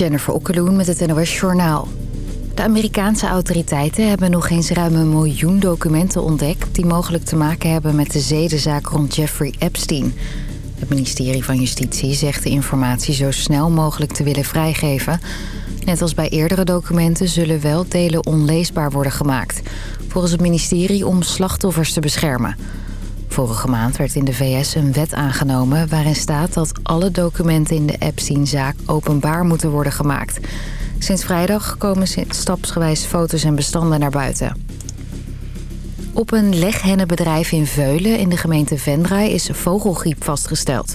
Jennifer Okkeloen met het NOS Journaal. De Amerikaanse autoriteiten hebben nog eens ruim een miljoen documenten ontdekt... die mogelijk te maken hebben met de zedenzaak rond Jeffrey Epstein. Het ministerie van Justitie zegt de informatie zo snel mogelijk te willen vrijgeven. Net als bij eerdere documenten zullen wel delen onleesbaar worden gemaakt. Volgens het ministerie om slachtoffers te beschermen. Vorige maand werd in de VS een wet aangenomen waarin staat dat alle documenten in de Epstein-zaak openbaar moeten worden gemaakt. Sinds vrijdag komen stapsgewijs foto's en bestanden naar buiten. Op een leghennenbedrijf in Veulen in de gemeente Venray is vogelgriep vastgesteld.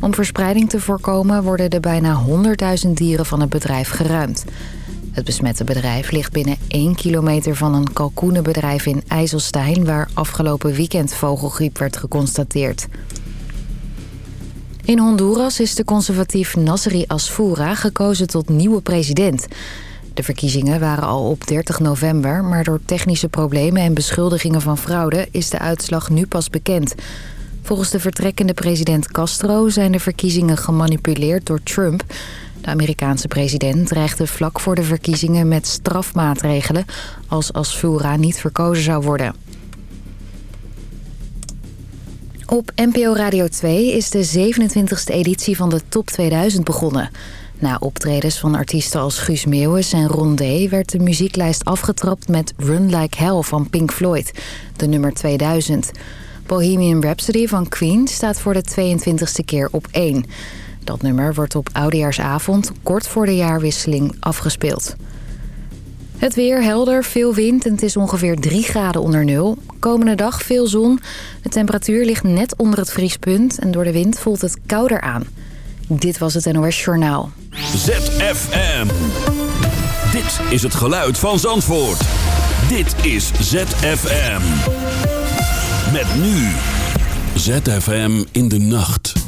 Om verspreiding te voorkomen worden de bijna 100.000 dieren van het bedrijf geruimd. Het besmette bedrijf ligt binnen 1 kilometer van een kalkoenenbedrijf in IJsselstein... waar afgelopen weekend vogelgriep werd geconstateerd. In Honduras is de conservatief Nasri Asfoura gekozen tot nieuwe president. De verkiezingen waren al op 30 november... maar door technische problemen en beschuldigingen van fraude... is de uitslag nu pas bekend... Volgens de vertrekkende president Castro zijn de verkiezingen gemanipuleerd door Trump. De Amerikaanse president dreigde vlak voor de verkiezingen met strafmaatregelen... als Asfura niet verkozen zou worden. Op NPO Radio 2 is de 27e editie van de Top 2000 begonnen. Na optredens van artiesten als Guus Meeuwis en Ron D... werd de muzieklijst afgetrapt met Run Like Hell van Pink Floyd, de nummer 2000. Bohemian Rhapsody van Queen staat voor de 22e keer op 1. Dat nummer wordt op Oudejaarsavond kort voor de jaarwisseling afgespeeld. Het weer helder, veel wind en het is ongeveer 3 graden onder nul. Komende dag veel zon. De temperatuur ligt net onder het vriespunt en door de wind voelt het kouder aan. Dit was het NOS Journaal. ZFM. Dit is het geluid van Zandvoort. Dit is ZFM. Met nu. ZFM in de nacht.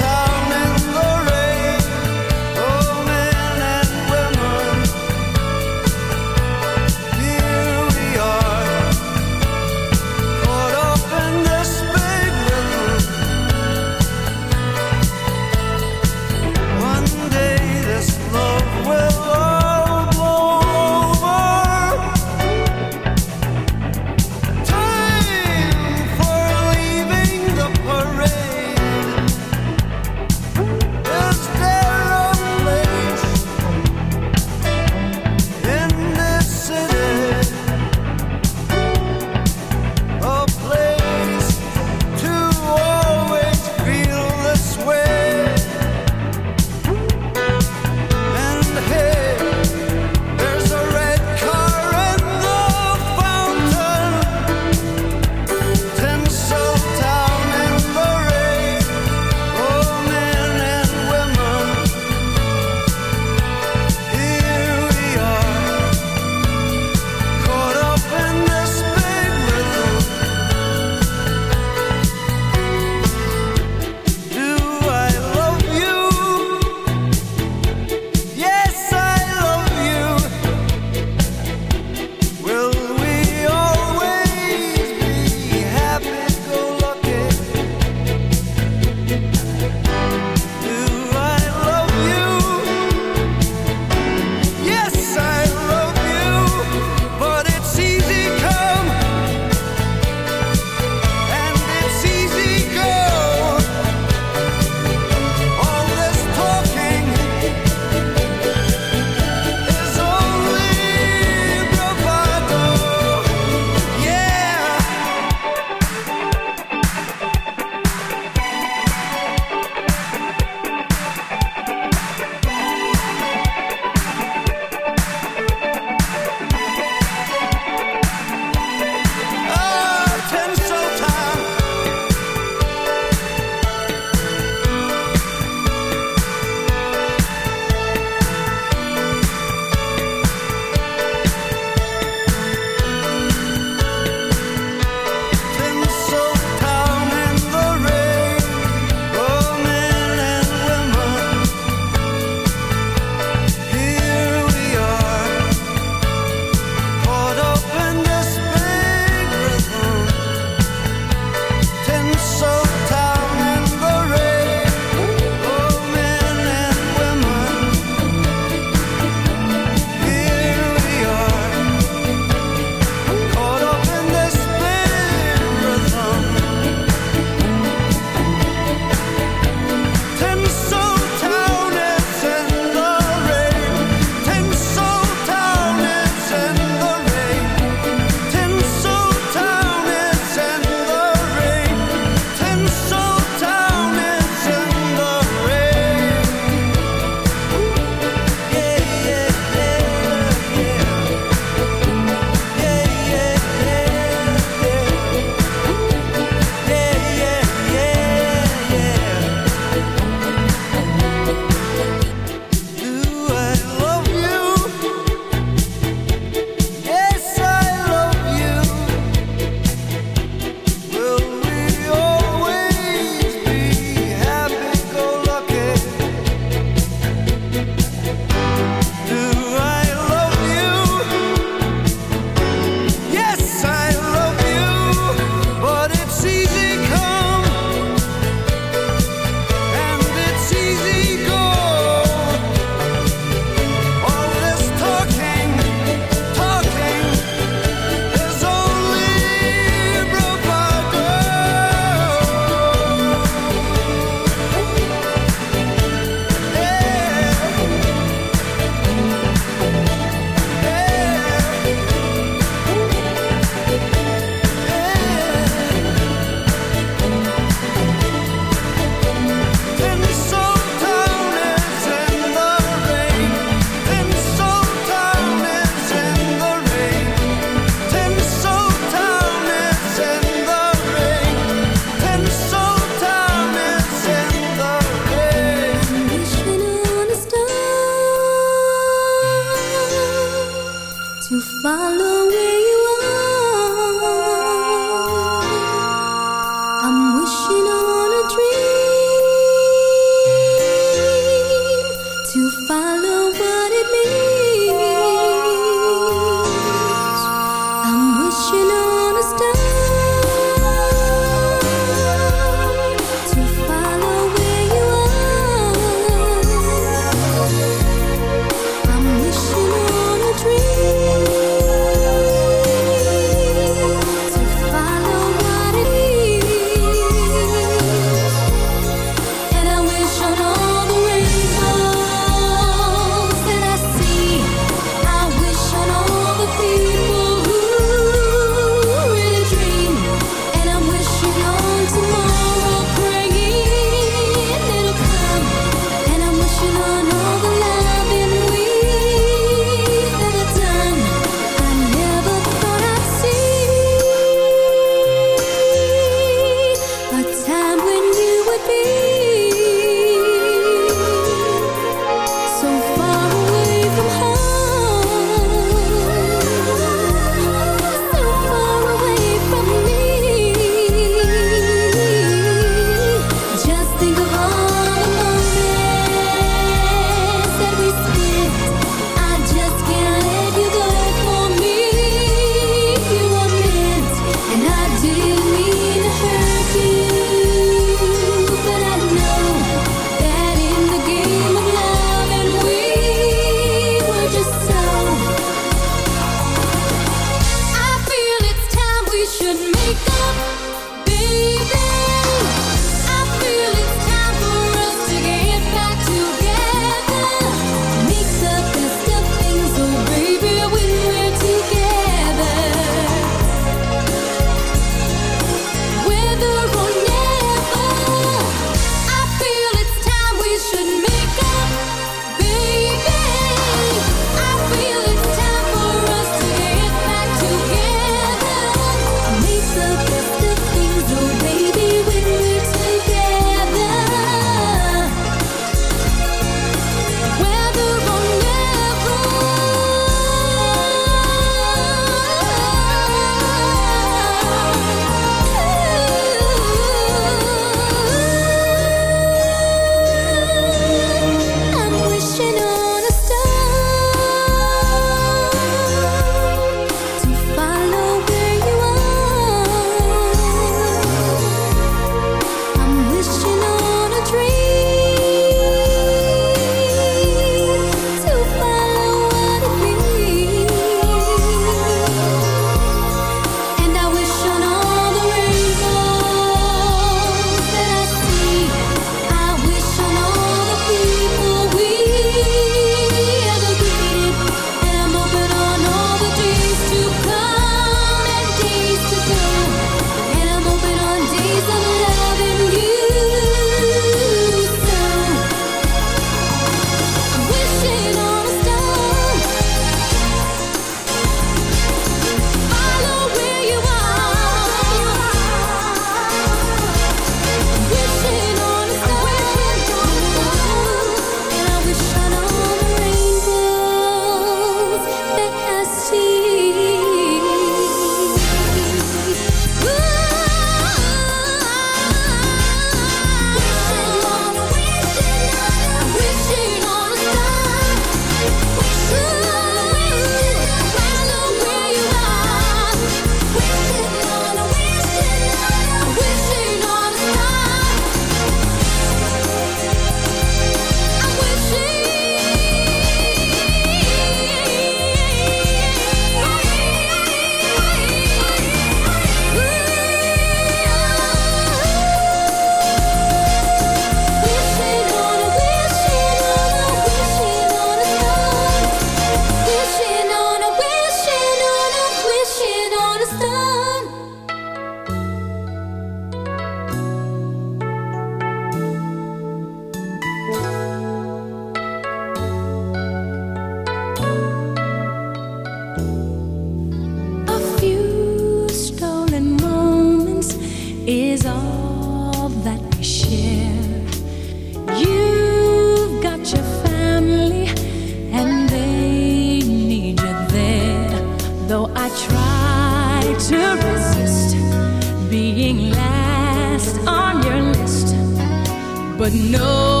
no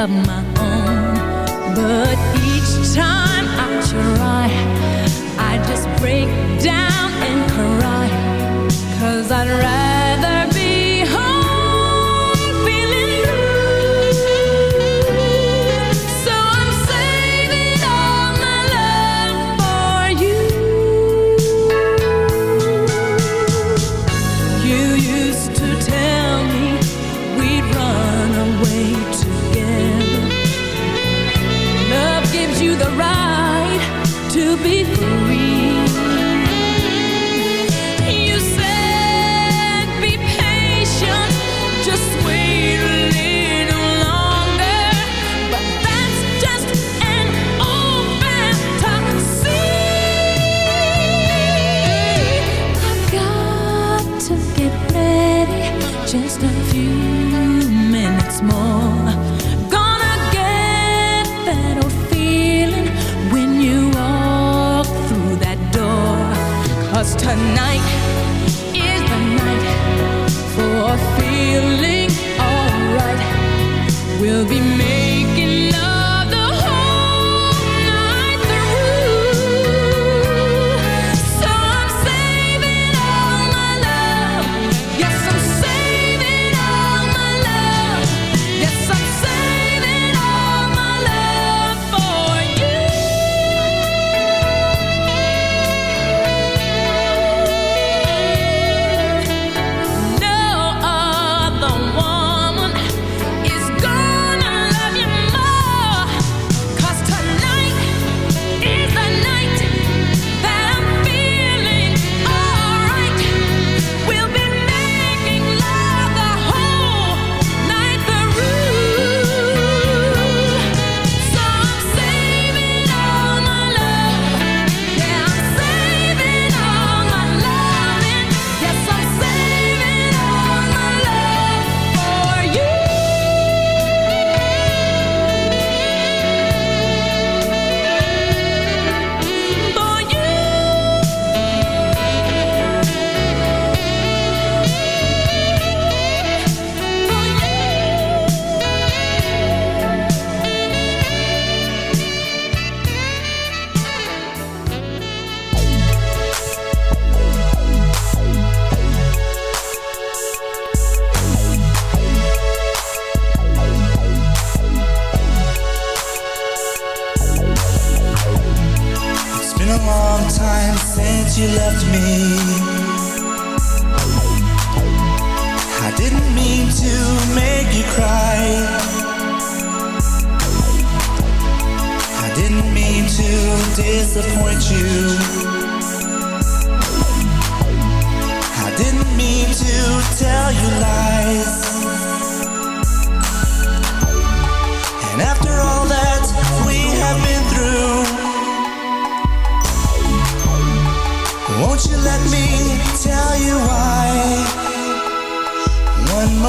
of my. night.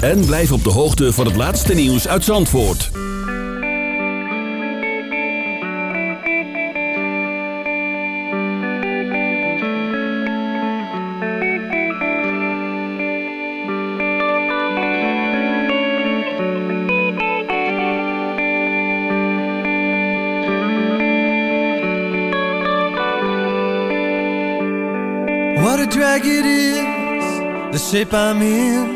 En blijf op de hoogte van het laatste nieuws uit Zandvoort. drag it is, the shape I'm in.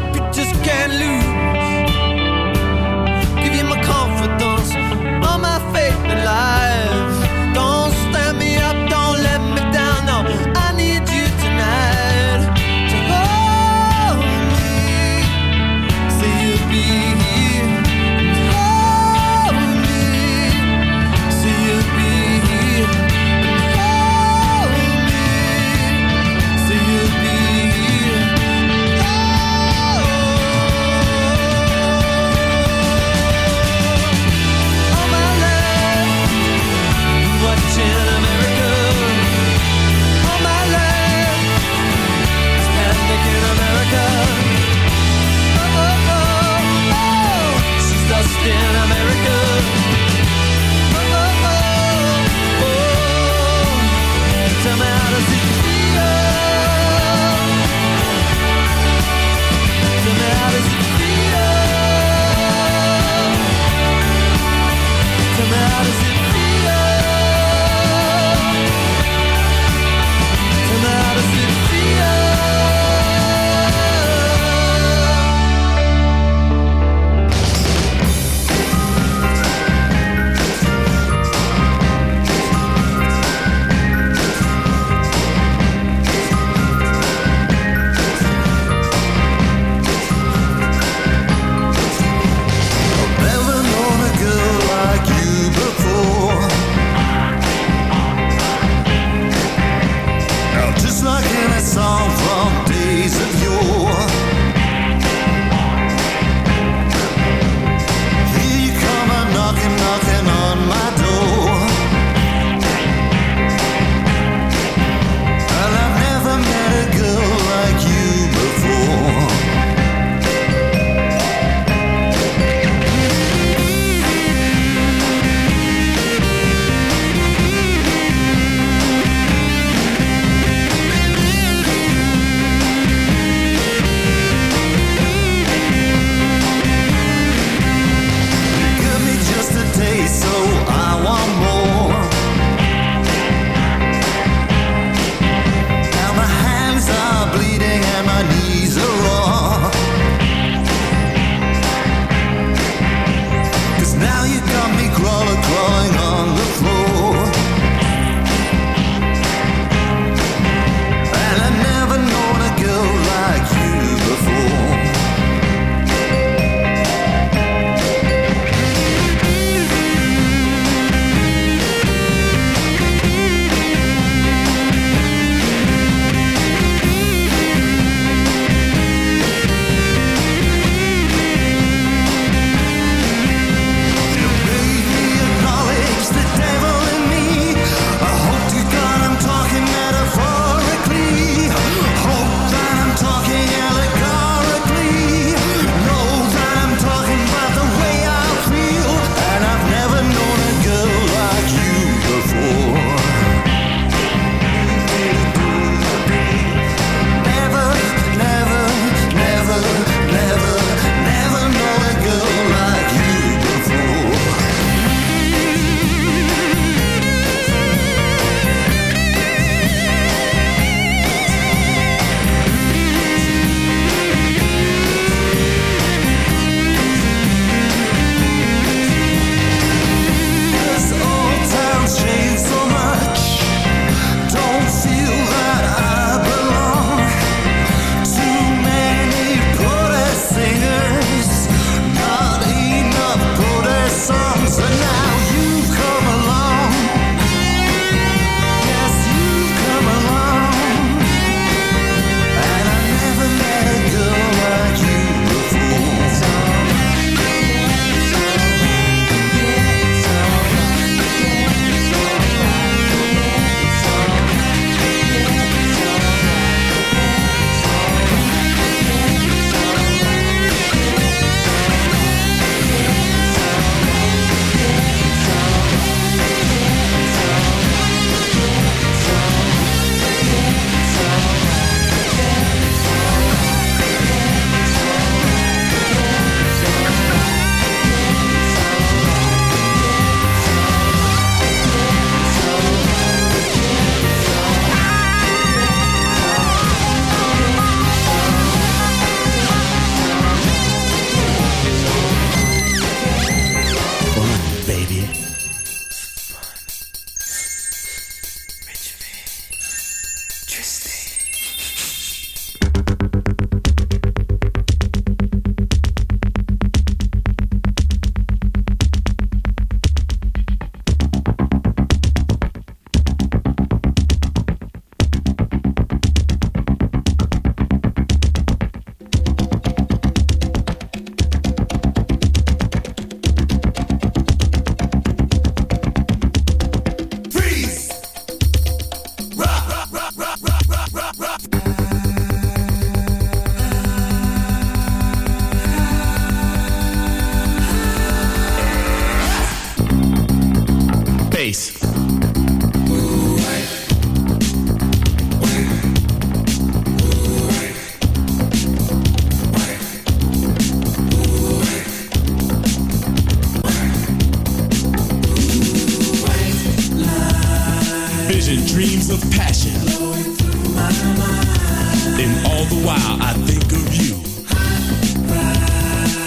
vision, dreams of passion. blowing through my mind. And all the while I think of you.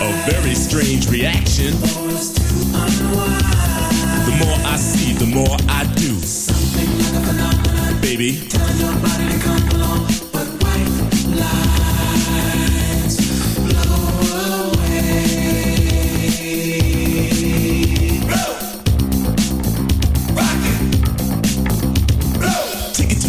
A very strange reaction. The more I see, the more I do. Something like a phenomenon. Baby. Tell your body to come along, but white lie.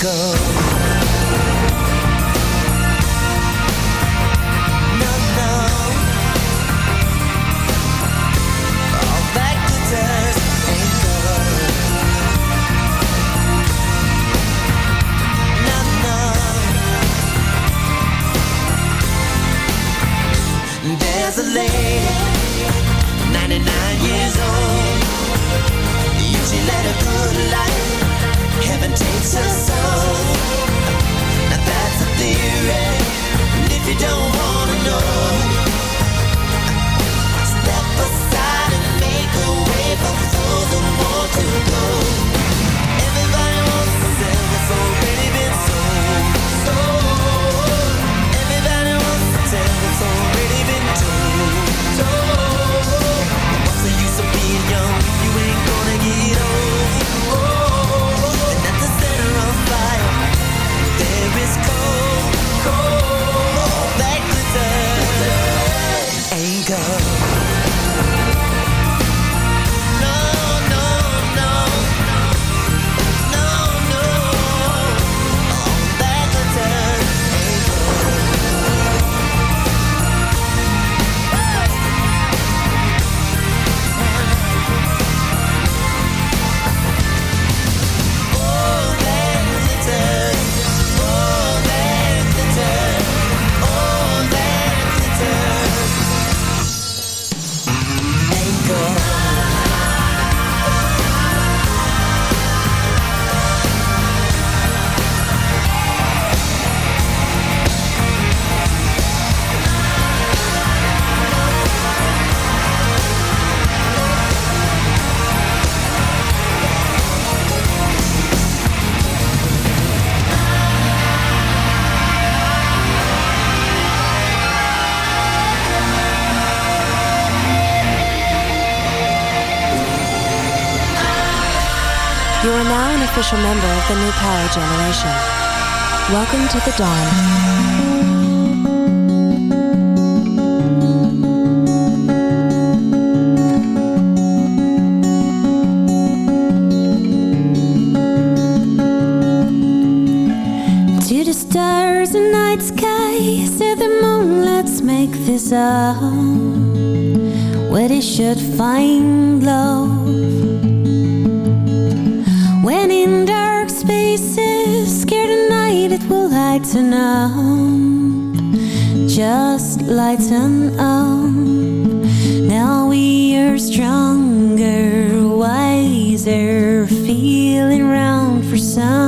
go necessary. official member of the new power generation. Welcome to the dawn. To the stars and night sky, said the moon, let's make this up. Where they should find love. Just lighten up. Now we are stronger, wiser Feeling round for some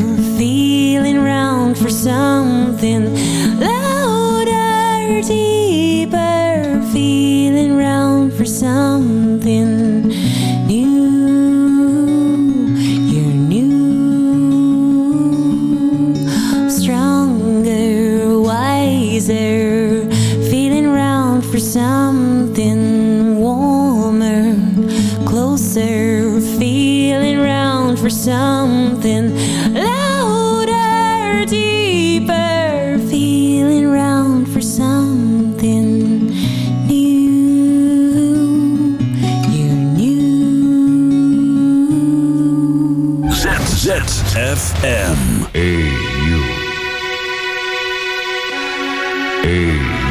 something louder, deeper, feeling round for something new. You're new. AU. AU.